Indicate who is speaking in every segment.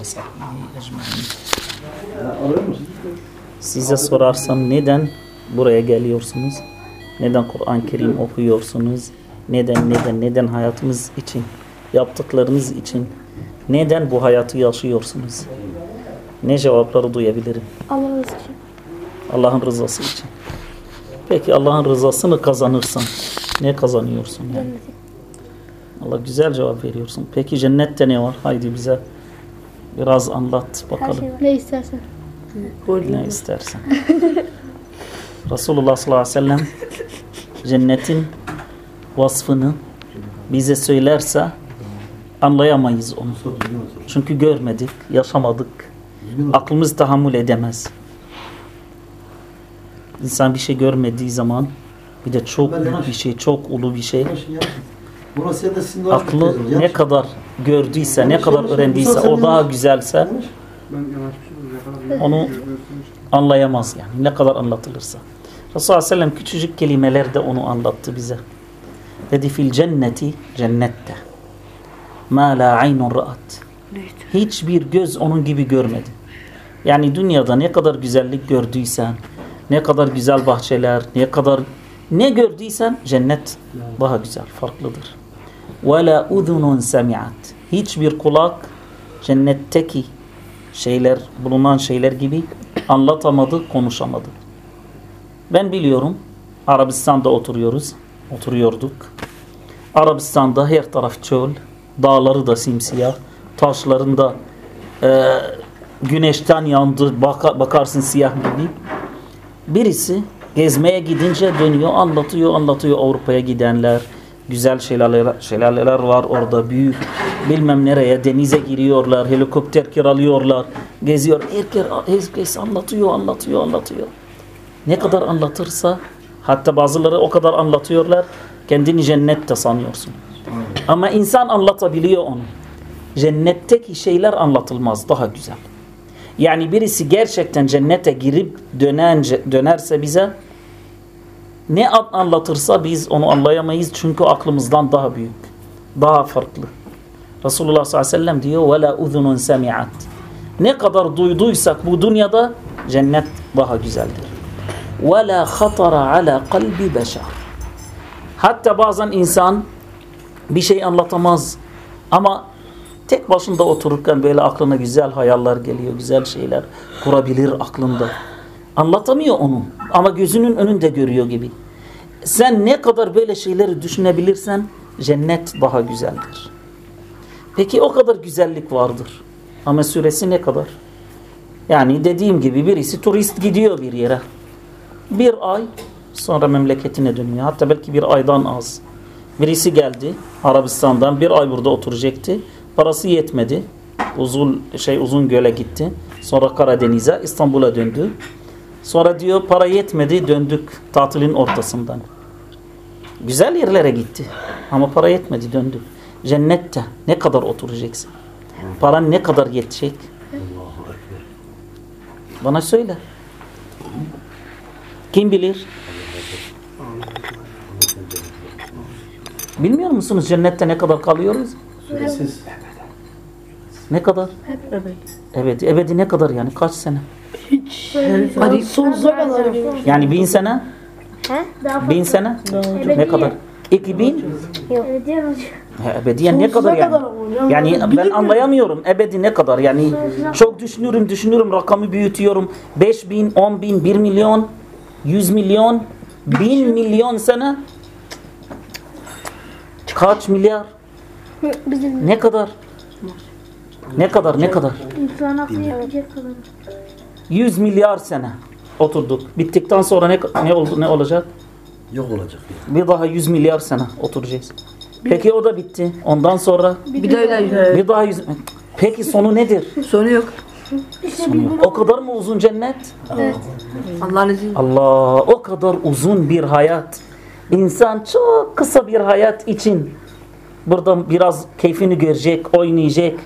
Speaker 1: Ee, Size sorarsam neden buraya geliyorsunuz? Neden Kur'an-ı Kerim okuyorsunuz? Neden, neden, neden hayatımız için, yaptıklarınız için neden bu hayatı yaşıyorsunuz? Ne cevapları duyabilirim?
Speaker 2: Allah rızası için.
Speaker 1: Allah'ın rızası için. Peki Allah'ın rızasını kazanırsan ne kazanıyorsun yani? Allah güzel cevap veriyorsun. Peki cennette ne var? Haydi bize biraz anlat bakalım.
Speaker 2: şey. Ne istersen.
Speaker 1: Ne istersen. Resulullah sallallahu aleyhi ve sellem cennetin vasfını bize söylerse anlayamayız onu. Çünkü görmedik, yaşamadık. Aklımız tahammül edemez. İnsan bir şey görmediği zaman bir de çok büyük bir şey, çok ulu bir şey.
Speaker 3: Burası da sizin daha
Speaker 1: Aklı ne kadar gördüyse, ne kadar öğrendiyse, o daha güzelse onu anlayamaz yani ne kadar anlatılırsa. Resulullah sallallahu aleyhi ve sellem küçücük kelimelerde onu anlattı bize. Dedi fil cenneti cennette ma la aynun ra'at. Hiçbir göz onun gibi görmedi. Yani dünyada ne kadar güzellik gördüysen, ne kadar güzel bahçeler, ne kadar ne gördüysen cennet daha güzel, farklıdır. La udhunun semi'at. Hiçbir kulak cennetteki şeyler, bulunan şeyler gibi anlatamadı, konuşamadı. Ben biliyorum, Arabistan'da oturuyoruz, oturuyorduk. Arabistan'da her taraf çöl, dağları da simsiyah, taşlarında e, güneşten yandı, baka, bakarsın siyah gibi. Birisi gezmeye gidince dönüyor, anlatıyor, anlatıyor Avrupa'ya gidenler. Güzel şelaleler, şelaleler var orada büyük. Bilmem nereye denize giriyorlar, helikopter kiralıyorlar, geziyor. Herkes, anlatıyor, anlatıyor, anlatıyor. Ne kadar anlatırsa, hatta bazıları o kadar anlatıyorlar, kendini cennette sanıyorsun. Ama insan anlatabiliyor onu. Cennetteki şeyler anlatılmaz, daha güzel. Yani birisi gerçekten cennete girip dönence, dönerse bize ne anlatırsa biz onu anlayamayız çünkü aklımızdan daha büyük, daha farklı. Resulullah sallallahu aleyhi ve sellem diyor وَلَا اُذُنٌ سَمِعَتْ Ne kadar duyduysak bu dünyada cennet daha güzeldir. وَلَا خَطَرَ عَلَى قَلْبِ بَشَرٍ Hatta bazen insan bir şey anlatamaz ama tek başında otururken böyle aklına güzel hayaller geliyor, güzel şeyler kurabilir aklında. Anlatamıyor onu ama gözünün önünde görüyor gibi. Sen ne kadar böyle şeyleri düşünebilirsen cennet daha güzeldir. Peki o kadar güzellik vardır. Ama süresi ne kadar? Yani dediğim gibi birisi turist gidiyor bir yere. Bir ay sonra memleketine dönüyor. Hatta belki bir aydan az. Birisi geldi Arabistan'dan bir ay burada oturacaktı. Parası yetmedi. Uzun şey uzun göle gitti. Sonra Karadeniz'e, İstanbul'a döndü. Sonra diyor para yetmedi döndük tatilin ortasından. Güzel yerlere gitti. Ama para yetmedi döndük. Cennette ne kadar oturacaksın? Paran ne kadar yetecek? Bana söyle. Kim bilir? Bilmiyor musunuz cennette ne kadar kalıyoruz?
Speaker 3: Süresiz.
Speaker 1: Ne kadar? Evet. Ebedi ne kadar yani? Kaç sene?
Speaker 2: Hadi sonsuza kadar.
Speaker 1: Yani bin sene? Bin sene? Ne kadar? İki bin? Ha, Ebediyen ne kadar yani? Yani ben anlayamıyorum. Ebedi ne kadar? Yani çok düşünüyorum, düşünüyorum, rakamı büyütüyorum. Beş bin, on bin, bir milyon, yüz milyon, bin milyon sene. Kaç milyar? Ne kadar? Ne kadar, ne kadar?
Speaker 2: insan aklı yapacak kadar.
Speaker 1: 100 milyar sene oturduk. Bittikten sonra ne ne oldu ne olacak?
Speaker 3: Yok olacak.
Speaker 1: Bir daha 100 milyar sene oturacağız. Peki o da bitti. Ondan sonra
Speaker 4: Bir öyle
Speaker 1: bir daha 100 Peki sonu nedir?
Speaker 4: sonu yok.
Speaker 1: Sonu yok. O kadar mı uzun cennet?
Speaker 4: Allah'ın izniyle.
Speaker 1: Allah o kadar uzun bir hayat. İnsan çok kısa bir hayat için burada biraz keyfini görecek, oynayacak,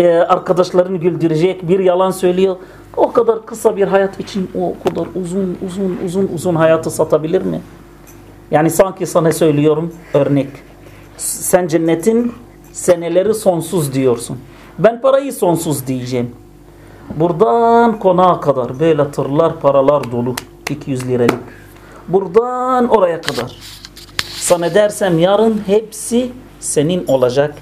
Speaker 1: e, arkadaşlarını güldürecek, bir yalan söylüyor. O kadar kısa bir hayat için o kadar uzun uzun uzun uzun hayatı satabilir mi? Yani sanki sana söylüyorum örnek. Sen cennetin seneleri sonsuz diyorsun. Ben parayı sonsuz diyeceğim. Buradan konağa kadar böyle tırlar paralar dolu. 200 liralık. Buradan oraya kadar. Sana dersem yarın hepsi senin olacak.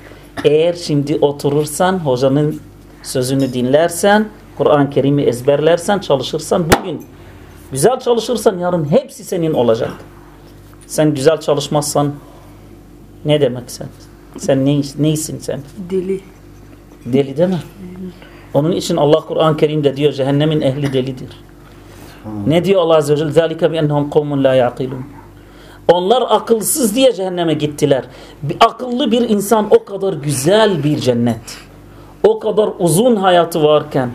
Speaker 1: Eğer şimdi oturursan, hocanın sözünü dinlersen, Kur'an-ı Kerim'i ezberlersen, çalışırsan bugün güzel çalışırsan yarın hepsi senin olacak. Sen güzel çalışmazsan ne demek sen? Sen ne, neysin sen?
Speaker 4: Deli.
Speaker 1: Deli değil mi? Onun için Allah Kur'an-ı Kerim'de diyor cehennemin ehli delidir. Ne diyor Allah Azze ve Celle? ذَٰلِكَ بِأَنَّهُمْ قَوْمٌ لَا يَعْقِلُونَ onlar akılsız diye cehenneme gittiler. Bir akıllı bir insan o kadar güzel bir cennet. O kadar uzun hayatı varken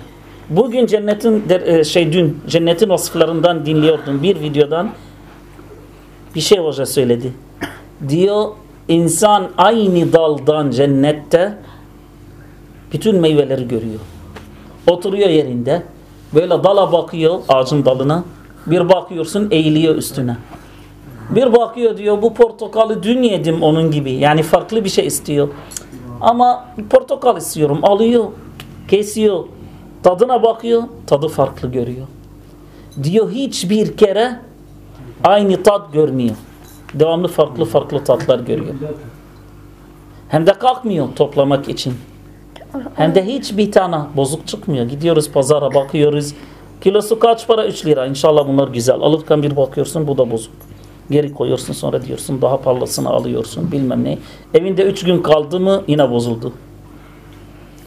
Speaker 1: bugün cennetin e, şey dün cennetin vasıflarından dinliyordum bir videodan bir şey hoca söyledi. Diyor insan aynı daldan cennette bütün meyveleri görüyor. Oturuyor yerinde. Böyle dala bakıyor ağacın dalına. Bir bakıyorsun eğiliyor üstüne. Bir bakıyor diyor bu portakalı dün yedim onun gibi. Yani farklı bir şey istiyor. Ama portakal istiyorum. Alıyor. Kesiyor. Tadına bakıyor. Tadı farklı görüyor. Diyor hiçbir kere aynı tat görmüyor. Devamlı farklı farklı tatlar görüyor. Hem de kalkmıyor toplamak için. Hem de hiçbir tane bozuk çıkmıyor. Gidiyoruz pazara bakıyoruz. Kilosu kaç para? 3 lira. İnşallah bunlar güzel. Alırken bir bakıyorsun bu da bozuk. Geri koyuyorsun sonra diyorsun daha parlasını alıyorsun bilmem ne. Evinde 3 gün kaldı mı yine bozuldu.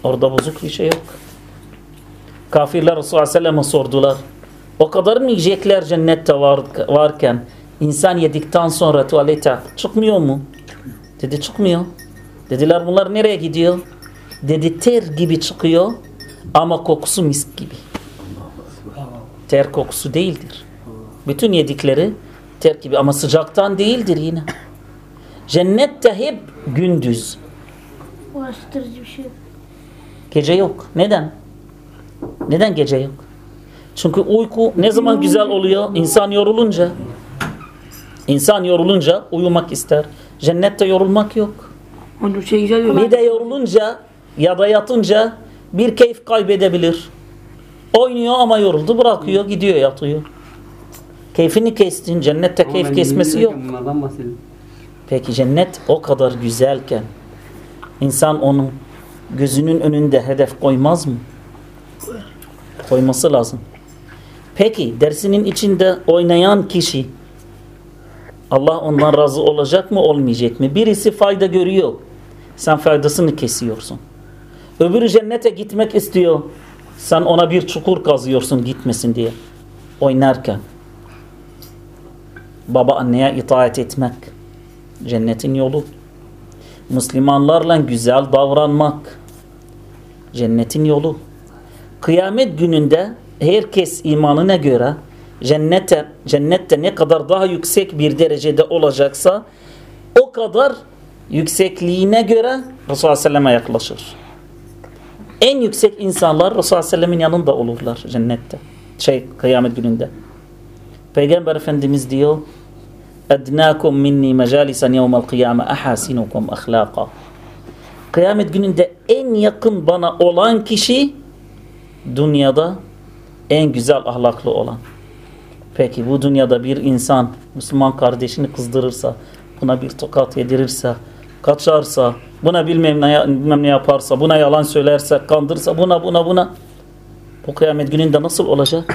Speaker 1: Orada bozuk bir şey yok. Kafirler Resulullah Aleyhisselam'a sordular. O kadar mı yiyecekler cennette var, varken insan yedikten sonra tuvalete çıkmıyor mu? Dedi çıkmıyor. Dediler bunlar nereye gidiyor? Dedi ter gibi çıkıyor ama kokusu misk gibi. Ter kokusu değildir. Bütün yedikleri ter gibi ama sıcaktan değildir yine. Cennette hep gündüz.
Speaker 2: Uğraştırıcı bir şey.
Speaker 1: Gece yok. Neden? Neden gece yok? Çünkü uyku ne zaman güzel oluyor? İnsan yorulunca. İnsan yorulunca uyumak ister. Cennette yorulmak yok.
Speaker 4: Onun şey güzel.
Speaker 1: Bir de yorulunca ya da yatınca bir keyif kaybedebilir. Oynuyor ama yoruldu bırakıyor gidiyor yatıyor. Keyfini kestin. Cennette keyif kesmesi yok. Peki cennet o kadar güzelken insan onun gözünün önünde hedef koymaz mı? Koyması lazım. Peki dersinin içinde oynayan kişi Allah ondan razı olacak mı olmayacak mı? Birisi fayda görüyor. Sen faydasını kesiyorsun. Öbürü cennete gitmek istiyor. Sen ona bir çukur kazıyorsun gitmesin diye. Oynarken. Baba anneye itaat etmek. Cennetin yolu. Müslümanlarla güzel davranmak. Cennetin yolu. Kıyamet gününde herkes imanına göre cennete, cennette ne kadar daha yüksek bir derecede olacaksa o kadar yüksekliğine göre Resulullah Aleyhisselam'a yaklaşır. En yüksek insanlar Resulullah Aleyhisselam'ın yanında olurlar cennette. Şey kıyamet gününde. Peygamber Efendimiz diyor ednâkum minni mecalisen yevmel kıyame ahasinukum ahlâka. Kıyamet gününde en yakın bana olan kişi dünyada en güzel ahlaklı olan. Peki bu dünyada bir insan Müslüman kardeşini kızdırırsa, buna bir tokat yedirirse, kaçarsa, buna bilmem ne yaparsa, buna yalan söylerse, kandırsa, buna buna buna bu kıyamet gününde nasıl olacak?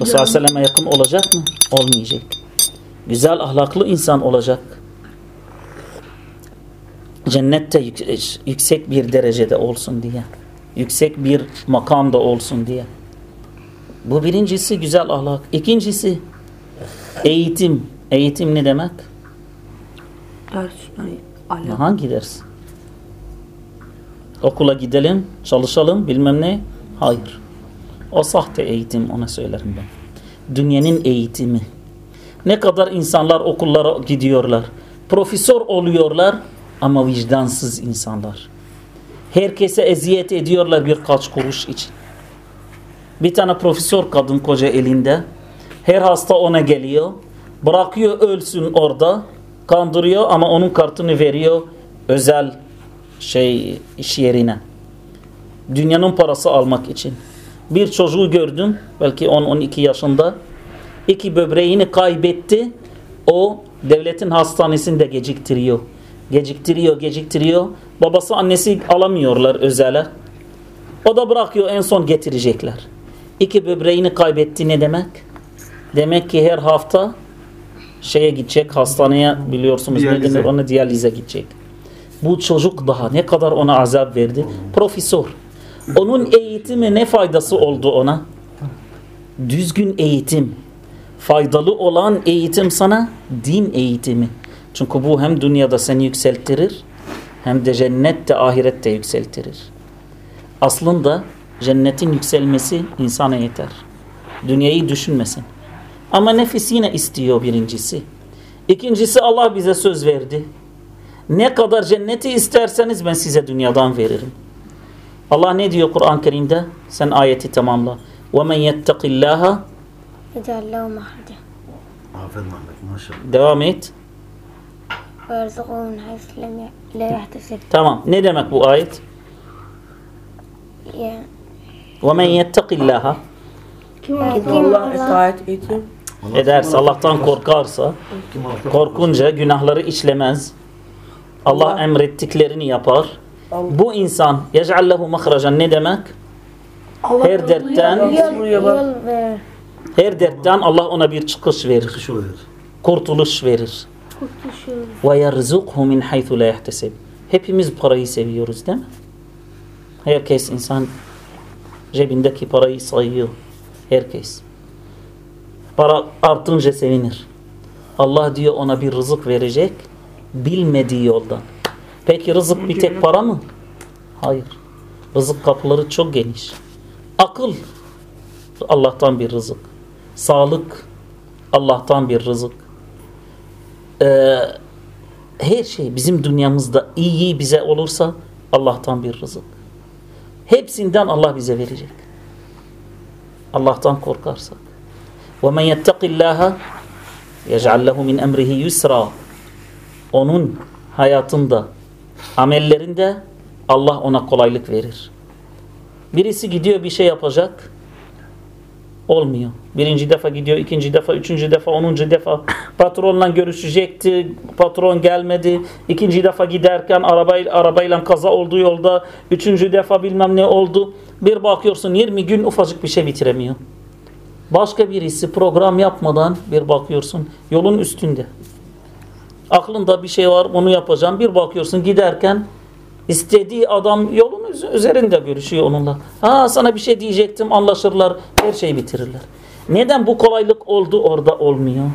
Speaker 1: Resulullah Aleyhisselam'a yakın olacak mı? Olmayacak. Güzel ahlaklı insan olacak. Cennette yüksek bir derecede olsun diye. Yüksek bir makamda olsun diye. Bu birincisi güzel ahlak. İkincisi eğitim. Eğitim ne demek?
Speaker 4: Ders. Yani.
Speaker 1: Hangi ders? Okula gidelim, çalışalım, bilmem ne. Hayır. O sahte eğitim ona söylerim ben. Dünyanın eğitimi. Ne kadar insanlar okullara gidiyorlar. Profesör oluyorlar ama vicdansız insanlar. Herkese eziyet ediyorlar birkaç kuruş için. Bir tane profesör kadın koca elinde. Her hasta ona geliyor. Bırakıyor ölsün orada. Kandırıyor ama onun kartını veriyor. Özel şey iş yerine. Dünyanın parası almak için. Bir çocuğu gördüm belki 10-12 yaşında. İki böbreğini kaybetti. O devletin hastanesinde geciktiriyor. Geciktiriyor, geciktiriyor. Babası annesi alamıyorlar özele. O da bırakıyor en son getirecekler. İki böbreğini kaybetti ne demek? Demek ki her hafta şeye gidecek hastaneye biliyorsunuz ne denir ona diyalize gidecek. Bu çocuk daha ne kadar ona azap verdi? Profesör. Onun eğitimi ne faydası oldu ona? Düzgün eğitim Faydalı olan eğitim sana din eğitimi. Çünkü bu hem dünyada seni yükseltirir hem de cennette ahirette yükseltirir. Aslında cennetin yükselmesi insana yeter. Dünyayı düşünmesin. Ama nefis yine istiyor birincisi. İkincisi Allah bize söz verdi. Ne kadar cenneti isterseniz ben size dünyadan veririm. Allah ne diyor Kur'an-ı Kerim'de? Sen ayeti tamamla. وَمَنْ يَتَّقِ اللّٰهَ
Speaker 2: يجعل له مخرجا
Speaker 3: Aferin Ahmet maşallah.
Speaker 1: Devam et.
Speaker 2: ويرزقه من حيث لم ي- لا يحتسب
Speaker 1: Tamam. Ne demek bu ayet?
Speaker 2: يعني
Speaker 1: وَمَنْ يَتَّقِ اللّٰهَ
Speaker 4: Allah itaat eğitim.
Speaker 1: ederse, Allah'tan korkarsa,
Speaker 3: Kim affeder?
Speaker 1: korkunca günahları işlemez. Allah emrettiklerini yapar. Bu insan يَجْعَلْ لَهُ مَخْرَجًا ne demek?
Speaker 4: Allah
Speaker 1: Her dertten,
Speaker 2: yol,
Speaker 4: Buraya bak.
Speaker 2: yol verir.
Speaker 1: Her dertten Allah ona bir çıkış verir. Kurtuluş verir. Ve yerzukhu min haythu la. Hepimiz parayı seviyoruz değil mi? Herkes insan cebindeki parayı sayıyor. Herkes. Para artınca sevinir. Allah diyor ona bir rızık verecek. Bilmediği yoldan. Peki rızık bir tek para mı? Hayır. Rızık kapıları çok geniş. Akıl Allah'tan bir rızık. Sağlık Allah'tan bir rızık. Ee, her şey bizim dünyamızda iyi bize olursa Allah'tan bir rızık. Hepsinden Allah bize verecek. Allah'tan korkarsak. وَمَنْ يَتَّقِ اللّٰهَ يَجْعَلْ لَهُ مِنْ اَمْرِهِ يُسْرًا Onun hayatında, amellerinde Allah ona kolaylık verir. Birisi gidiyor bir şey yapacak, olmuyor. Birinci defa gidiyor, ikinci defa, üçüncü defa, onuncu defa patronla görüşecekti. Patron gelmedi. İkinci defa giderken arabayla, arabayla kaza oldu yolda. Üçüncü defa bilmem ne oldu. Bir bakıyorsun 20 gün ufacık bir şey bitiremiyor. Başka birisi program yapmadan bir bakıyorsun yolun üstünde. Aklında bir şey var onu yapacağım. Bir bakıyorsun giderken istediği adam yolun üz- üzerinde görüşüyor onunla. Ha sana bir şey diyecektim anlaşırlar her şeyi bitirirler. Neden bu kolaylık oldu orada olmuyor?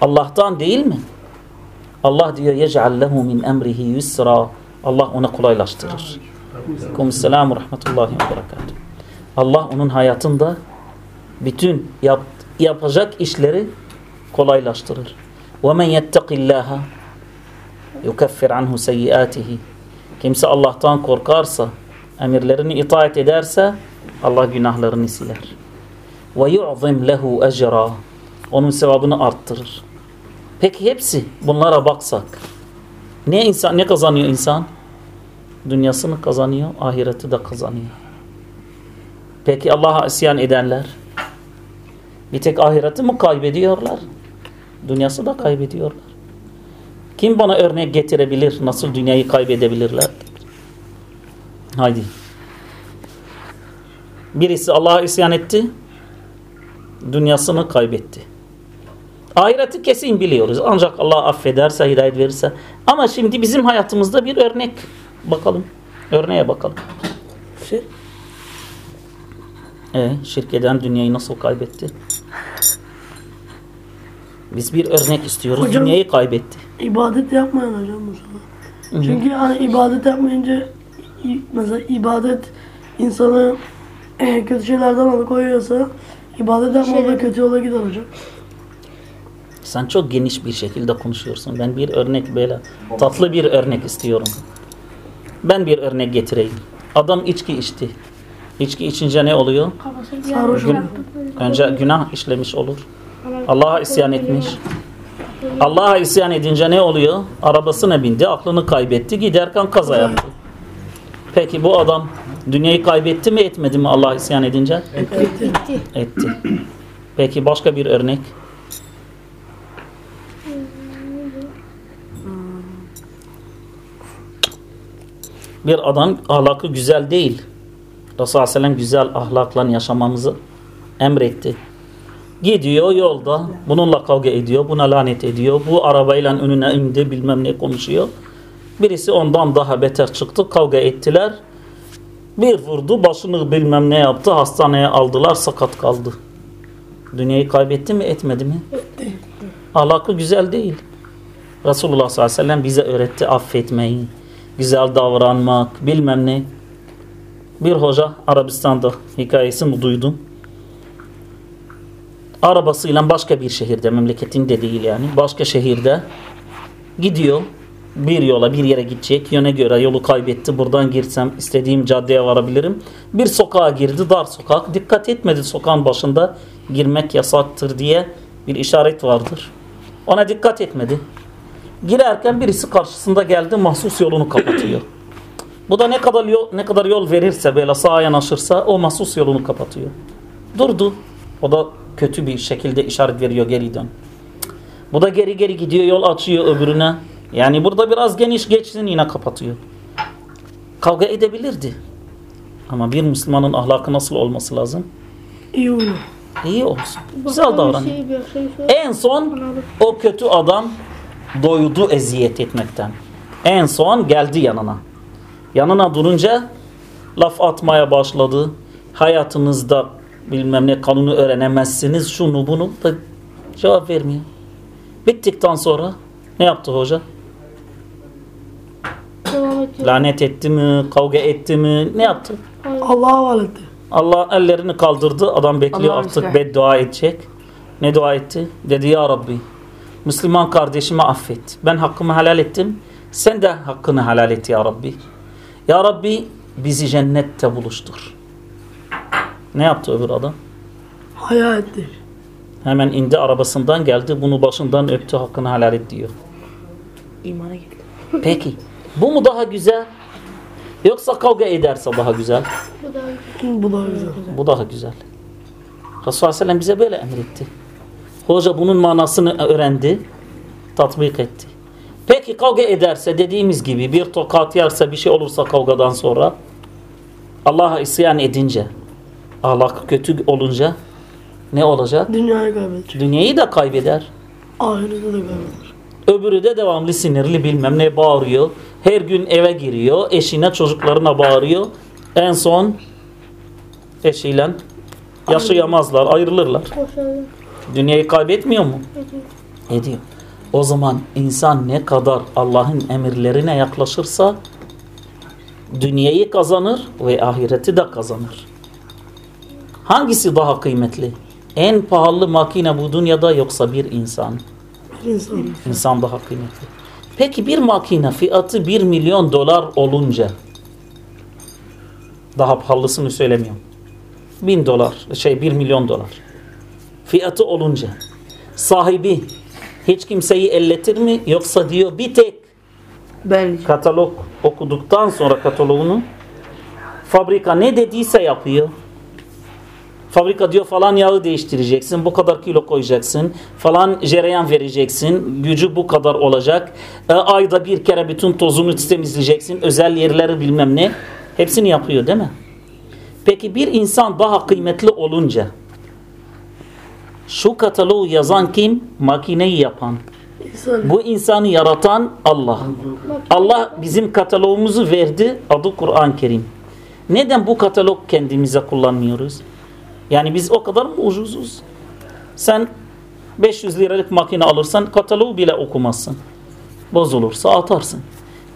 Speaker 1: Allah'tan değil mi? Allah diyor yec'al lehu min emrihi yusra. Allah ona kolaylaştırır. Aleykümselam ve rahmetullahi ve berekatuhu. Allah onun hayatında bütün yap, yapacak işleri kolaylaştırır. وَمَنْ يَتَّقِ اللّٰهَ يُكَفِّرْ عَنْهُ سَيِّئَاتِهِ Kimse Allah'tan korkarsa, emirlerini itaat ederse Allah günahlarını siler. وَيُعْظِمْ لَهُ اَجْرًا Onun sevabını arttırır. Peki hepsi bunlara baksak ne insan ne kazanıyor insan? Dünyasını kazanıyor, ahireti de kazanıyor. Peki Allah'a isyan edenler bir tek ahireti mi kaybediyorlar? Dünyası da kaybediyorlar. Kim bana örnek getirebilir nasıl dünyayı kaybedebilirler? Haydi. Birisi Allah'a isyan etti. Dünyasını kaybetti. Ahireti kesin biliyoruz. Ancak Allah affederse, hidayet verirse. Ama şimdi bizim hayatımızda bir örnek bakalım. Örneğe bakalım.
Speaker 4: Şey,
Speaker 1: E, şirk eden dünyayı nasıl kaybetti? Biz bir örnek istiyoruz.
Speaker 5: Hocam-
Speaker 1: Dünyayı kaybetti.
Speaker 5: İbadet yapmayan hocam bu sefer. Çünkü hani ibadet yapmayınca mesela ibadet insanı eh, kötü şeylerden alıkoyuyorsa ibadet yapmadan kötü yola gider hocam.
Speaker 1: Sen çok geniş bir şekilde konuşuyorsun. Ben bir örnek böyle tatlı bir örnek istiyorum. Ben bir örnek getireyim. Adam içki içti. İçki içince ne oluyor?
Speaker 5: Sarhoş
Speaker 2: böyle
Speaker 1: Önce günah işlemiş olur. Allah'a isyan etmiş. Allah'a isyan edince ne oluyor? Arabasına bindi, aklını kaybetti, giderken kaza yaptı. Peki bu adam dünyayı kaybetti mi etmedi mi Allah'a isyan edince?
Speaker 2: Bitti.
Speaker 1: Etti. Peki başka bir örnek. Bir adam ahlakı güzel değil. Resulullah Aleyhisselam güzel ahlakla yaşamamızı emretti. Gidiyor yolda bununla kavga ediyor, buna lanet ediyor. Bu arabayla önüne indi bilmem ne konuşuyor. Birisi ondan daha beter çıktı kavga ettiler. Bir vurdu başını bilmem ne yaptı hastaneye aldılar sakat kaldı. Dünyayı kaybetti mi etmedi mi? Ahlakı güzel değil. Resulullah sallallahu aleyhi ve sellem bize öğretti affetmeyi, güzel davranmak bilmem ne. Bir hoca Arabistan'da hikayesini duydum. Arabasıyla başka bir şehirde memleketinde değil yani başka şehirde gidiyor bir yola bir yere gidecek. Yöne göre yolu kaybetti. Buradan girsem istediğim caddeye varabilirim. Bir sokağa girdi dar sokak. Dikkat etmedi sokağın başında. Girmek yasaktır diye bir işaret vardır. Ona dikkat etmedi. Girerken birisi karşısında geldi mahsus yolunu kapatıyor. Bu da ne kadar yol, ne kadar yol verirse böyle sağa yanaşırsa o mahsus yolunu kapatıyor. Durdu o da kötü bir şekilde işaret veriyor geri dön bu da geri geri gidiyor yol açıyor öbürüne yani burada biraz geniş geçsin yine kapatıyor. Kavga edebilirdi. Ama bir Müslümanın ahlakı nasıl olması lazım?
Speaker 5: İyi olur.
Speaker 1: İyi olsun. Güzel davranıyor.
Speaker 2: Şey, şey.
Speaker 1: En son o kötü adam doydu eziyet etmekten. En son geldi yanına. Yanına durunca laf atmaya başladı. Hayatınızda bilmem ne kanunu öğrenemezsiniz. Şunu bunu da cevap vermiyor. Bittikten sonra ne yaptı hoca? Lanet etti mi? Kavga etti mi? Ne yaptı?
Speaker 5: Allah'a havale etti.
Speaker 1: Allah ellerini kaldırdı. Adam bekliyor
Speaker 4: Allah'a
Speaker 1: artık beddua edecek. Ne dua etti? Dedi ya Rabbi Müslüman kardeşimi affet. Ben hakkımı helal ettim. Sen de hakkını helal et ya Rabbi. Ya Rabbi bizi cennette buluştur. Ne yaptı öbür adam?
Speaker 5: Haya etti.
Speaker 1: Hemen indi arabasından geldi. Bunu başından öptü hakkını helal et diyor.
Speaker 4: İmana geldi.
Speaker 1: Peki bu mu daha güzel? Yoksa kavga ederse daha güzel?
Speaker 2: Bu da
Speaker 5: Bu da güzel.
Speaker 1: Bu daha güzel. Resulullah Aleyhisselam bize böyle emretti. Hoca bunun manasını öğrendi, tatbik etti. Peki kavga ederse dediğimiz gibi bir tokat yerse bir şey olursa kavgadan sonra Allah'a isyan edince ahlakı kötü olunca ne olacak?
Speaker 5: Dünyayı kaybedecek.
Speaker 1: Dünyayı da kaybeder.
Speaker 5: Ahireti de kaybeder.
Speaker 1: Öbürü de devamlı sinirli bilmem ne bağırıyor. Her gün eve giriyor. Eşine çocuklarına bağırıyor. En son eşiyle yaşayamazlar, ayrılırlar. Dünyayı kaybetmiyor mu?
Speaker 2: Ediyor.
Speaker 1: Ediyor. O zaman insan ne kadar Allah'ın emirlerine yaklaşırsa dünyayı kazanır ve ahireti de kazanır. Hangisi daha kıymetli? En pahalı makine bu dünyada yoksa bir insan?
Speaker 5: İnsan.
Speaker 1: İnsan daha kıymetli. Peki bir makine fiyatı 1 milyon dolar olunca daha pahalısını söylemiyorum. 1000 dolar, şey 1 milyon dolar. Fiyatı olunca sahibi hiç kimseyi elletir mi yoksa diyor bir tek
Speaker 4: Ben
Speaker 1: katalog okuduktan sonra kataloğunu fabrika ne dediyse yapıyor. Fabrika diyor falan yağı değiştireceksin, bu kadar kilo koyacaksın, falan cereyan vereceksin, gücü bu kadar olacak. E, ayda bir kere bütün tozunu temizleyeceksin, özel yerleri bilmem ne. Hepsini yapıyor değil mi? Peki bir insan daha kıymetli olunca şu kataloğu yazan kim? Makineyi yapan.
Speaker 5: İnsan.
Speaker 1: Bu insanı yaratan Allah. Allah bizim kataloğumuzu verdi. Adı Kur'an-ı Kerim. Neden bu katalog kendimize kullanmıyoruz? Yani biz o kadar mı ucuzuz? Sen 500 liralık makine alırsan kataloğu bile okumazsın. Bozulursa atarsın.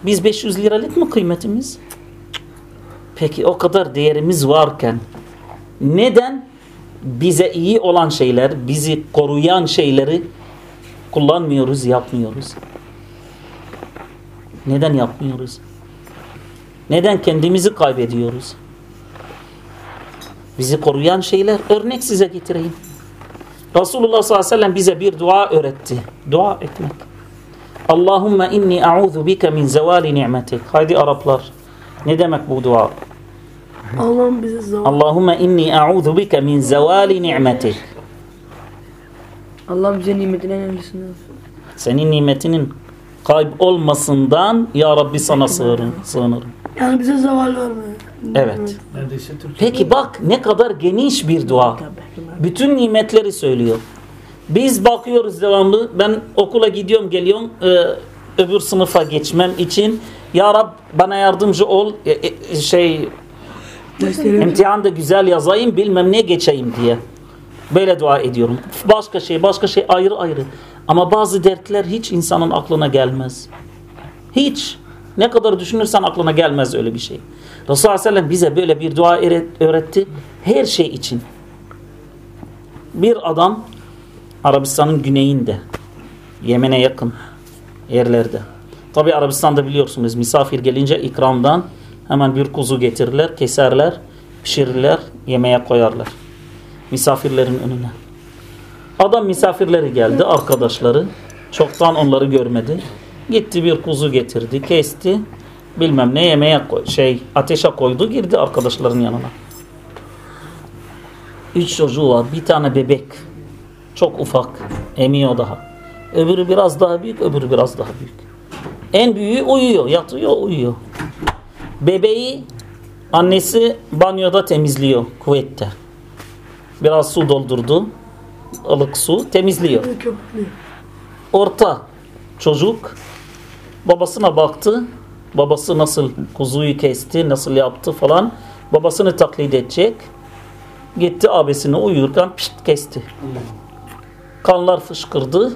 Speaker 1: Biz 500 liralık mı kıymetimiz? Peki o kadar değerimiz varken neden bize iyi olan şeyler, bizi koruyan şeyleri kullanmıyoruz, yapmıyoruz? Neden yapmıyoruz? Neden kendimizi kaybediyoruz? Bizi koruyan şeyler örnek size getireyim. Resulullah sallallahu aleyhi ve sellem bize bir dua öğretti. Dua etmek. Allahümme inni a'udhu bike min zevali ni'metik. Haydi Araplar. Ne demek bu dua?
Speaker 5: Allah'ım bize zaman.
Speaker 1: Allahümme inni a'udhu bike min zevali ni'metik.
Speaker 4: Allah bize nimetin en önemlisinden.
Speaker 1: Senin nimetinin kayıp olmasından ya Rabbi sana sığınırım. sığınırım.
Speaker 5: Yani bize zeval verme.
Speaker 1: Evet.
Speaker 3: Neredeyse Türkçe.
Speaker 1: Peki bak ne kadar geniş bir dua. Bütün nimetleri söylüyor. Biz bakıyoruz devamlı. Ben okula gidiyorum geliyorum. e, öbür sınıfa geçmem için Ya Rab bana yardımcı ol. e, e, şey imtihan da güzel yazayım bilmem ne geçeyim diye. Böyle dua ediyorum. Başka şey başka şey ayrı ayrı. Ama bazı dertler hiç insanın aklına gelmez. Hiç. Ne kadar düşünürsen aklına gelmez öyle bir şey. Resulullah sallallahu aleyhi ve sellem bize böyle bir dua öğret- öğretti. Her şey için. Bir adam Arabistan'ın güneyinde, Yemen'e yakın yerlerde. Tabi Arabistan'da biliyorsunuz misafir gelince ikramdan hemen bir kuzu getirirler, keserler, pişirirler, yemeğe koyarlar. Misafirlerin önüne. Adam misafirleri geldi, arkadaşları. Çoktan onları görmedi. Gitti bir kuzu getirdi, kesti. Bilmem ne yemeğe koy, şey ateşe koydu, girdi arkadaşların yanına. Üç çocuğu var, bir tane bebek. Çok ufak, emiyor daha. Öbürü biraz daha büyük, öbürü biraz daha büyük. En büyüğü uyuyor, yatıyor, uyuyor. Bebeği annesi banyoda temizliyor kuvvette. Biraz su doldurdu. ılık su temizliyor. Orta çocuk babasına baktı. Babası nasıl kuzuyu kesti, nasıl yaptı falan. Babasını taklit edecek. Gitti abisini uyurken pişt kesti. Kanlar fışkırdı.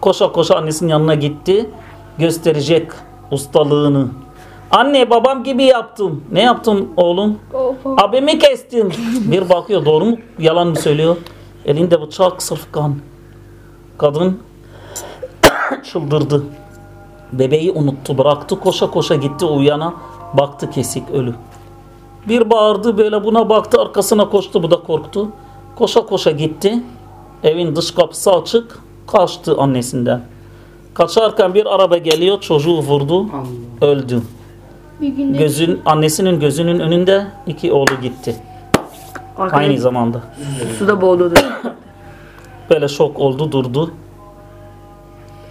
Speaker 1: Koşa koşa annesinin yanına gitti. Gösterecek ustalığını. Anne babam gibi yaptım. Ne yaptın oğlum? Abimi kestim. Bir bakıyor doğru mu yalan mı söylüyor? Elinde bıçak sırf kan. Kadın çıldırdı. Bebeği unuttu bıraktı koşa koşa gitti uyana baktı kesik ölü. Bir bağırdı böyle buna baktı arkasına koştu bu da korktu. Koşa koşa gitti. Evin dış kapısı açık kaçtı annesinden. Kaçarken bir araba geliyor çocuğu vurdu öldü.
Speaker 2: Bir günde
Speaker 1: Gözün annesinin gözünün önünde iki oğlu gitti. Aynı zamanda.
Speaker 4: suda boğuldu.
Speaker 1: Böyle şok oldu durdu.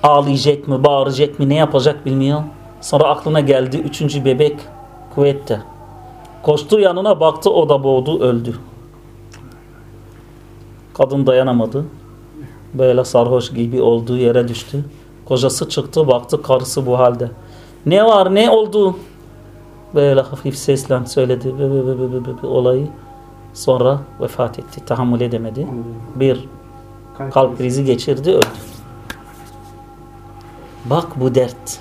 Speaker 1: Ağlayacak mı, bağıracak mı, ne yapacak bilmiyor. Sonra aklına geldi üçüncü bebek kuvvette. Koştu yanına baktı o da boğdu öldü. Kadın dayanamadı. Böyle sarhoş gibi olduğu yere düştü. Kocası çıktı baktı karısı bu halde. Ne var ne oldu? Böyle hafif sesle söyledi be, be, be, be, be, be, olayı. Sonra vefat etti. Tahammül edemedi. Bir kalp krizi geçirdi öldü. Bak bu dert.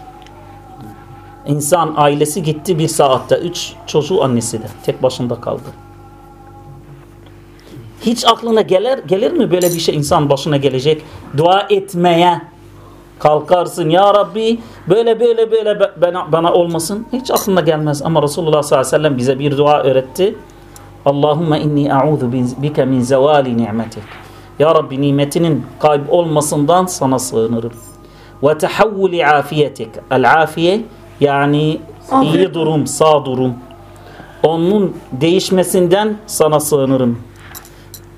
Speaker 1: İnsan ailesi gitti bir saatte. Üç çocuğu annesi de. Tek başında kaldı. Hiç aklına gelir, gelir mi böyle bir şey insan başına gelecek? Dua etmeye kalkarsın. Ya Rabbi böyle böyle böyle bana, bana olmasın. Hiç aklına gelmez. Ama Resulullah sallallahu aleyhi ve sellem bize bir dua öğretti. Allahümme inni a'udhu bike min zevali ni'metik. Ya Rabbi nimetinin kayıp olmasından sana sığınırım. Ve tehavvuli afiyetik. El afiye yani iyi durum, sağ durum. Onun değişmesinden sana sığınırım.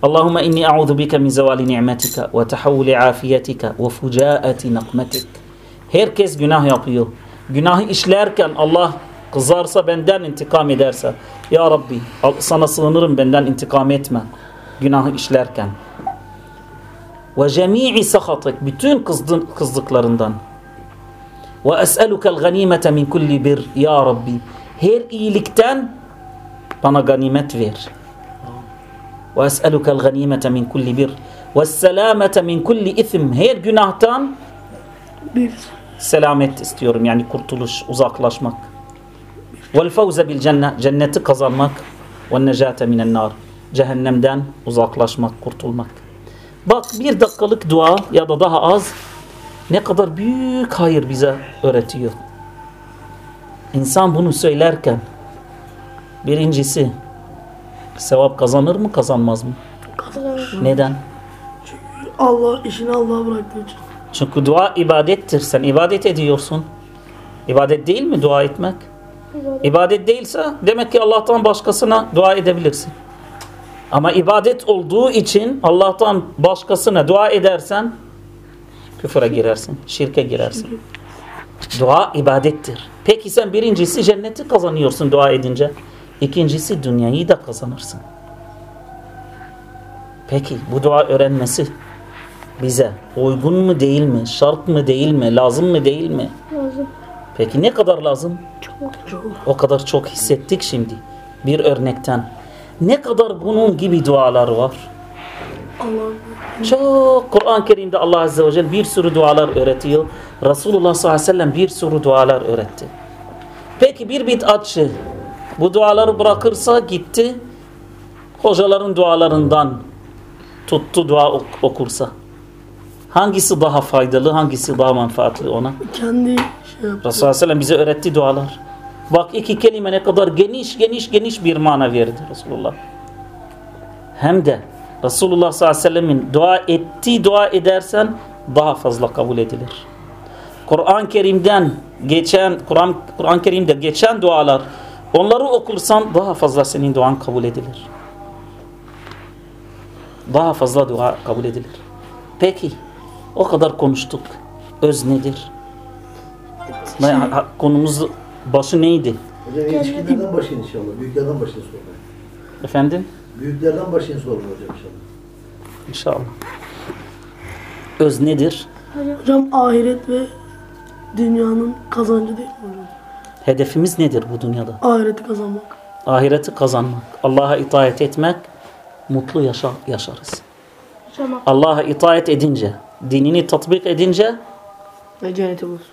Speaker 1: Allahümme inni a'udhu bike min zevali ni'metika ve tehavvuli afiyetika ve fucaati nakmetik. Herkes günah yapıyor. Günahı işlerken Allah kızarsa benden intikam ederse. Ya Rabbi sana sığınırım benden intikam etme. Günahı işlerken. Ve cemi'i sahatik. Bütün kızdın, kızdıklarından. Ve es'elukel ganimete min kulli bir. Ya Rabbi her iyilikten bana ganimet ver. Ve es'elukel ganimete min kulli bir. Ve selamete min kulli ithim. Her günahtan
Speaker 5: Bir.
Speaker 1: selamet istiyorum. Yani kurtuluş, uzaklaşmak. Vel fevze bil cennet. Cenneti kazanmak. Ve necate minen nar. Cehennemden uzaklaşmak, kurtulmak. Bak bir dakikalık dua ya da daha az ne kadar büyük hayır bize öğretiyor. İnsan bunu söylerken birincisi sevap kazanır mı kazanmaz mı?
Speaker 2: kazanır.
Speaker 1: Neden?
Speaker 5: Allah işini Allah'a bıraktığı için.
Speaker 1: Çünkü dua ibadettir. Sen ibadet ediyorsun. İbadet değil mi dua etmek? İbadet değilse demek ki Allah'tan başkasına dua edebilirsin. Ama ibadet olduğu için Allah'tan başkasına dua edersen küfüre girersin, şirke girersin. Dua ibadettir. Peki sen birincisi cenneti kazanıyorsun dua edince. İkincisi dünyayı da kazanırsın. Peki bu dua öğrenmesi bize uygun mu değil mi, şart mı değil mi, lazım mı değil mi?
Speaker 2: Lazım.
Speaker 1: Peki ne kadar lazım?
Speaker 5: Çok.
Speaker 1: O kadar çok hissettik şimdi bir örnekten. Ne kadar bunun gibi dualar var? Çok Kur'an-ı Kerim'de Allah Azze ve Celle bir sürü dualar öğretiyor. Resulullah sallallahu aleyhi ve sellem bir sürü dualar öğretti. Peki bir bid'atçı bu duaları bırakırsa gitti hocaların dualarından tuttu dua ok- okursa hangisi daha faydalı hangisi daha menfaatli ona?
Speaker 5: kendi şey yaptı.
Speaker 1: Resulullah sallallahu aleyhi ve sellem bize öğretti dualar. Bak iki kelime ne kadar geniş geniş geniş bir mana verdi Resulullah. Hem de Resulullah sallallahu aleyhi ve sellemin dua ettiği dua edersen daha fazla kabul edilir. Kur'an-ı Kerim'den geçen Kur'an Kur'an-ı Kerim'de geçen dualar onları okursan daha fazla senin duan kabul edilir. Daha fazla dua kabul edilir. Peki o kadar konuştuk. Öz nedir? Konumuz başı neydi?
Speaker 3: Hocam ilişkilerden başlayın inşallah. Büyüklerden başlayın sormaya.
Speaker 1: Efendim?
Speaker 3: Büyüklerden başlayın sormaya hocam inşallah.
Speaker 1: İnşallah. Öz nedir?
Speaker 5: Hocam ahiret ve dünyanın kazancı değil mi hocam?
Speaker 1: Hedefimiz nedir bu dünyada?
Speaker 5: Ahireti kazanmak.
Speaker 1: Ahireti kazanmak. Allah'a itaat etmek. Mutlu yaşa yaşarız. Allah'a itaat edince, dinini tatbik edince
Speaker 4: Ve cenneti bulsun.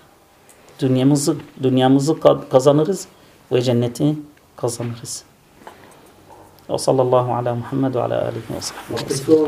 Speaker 1: Dünyamızı dünyamızı ka- kazanırız ve cenneti kazanırız. Ve sallallahu ala Muhammed ve ala alihi ve sahbihi.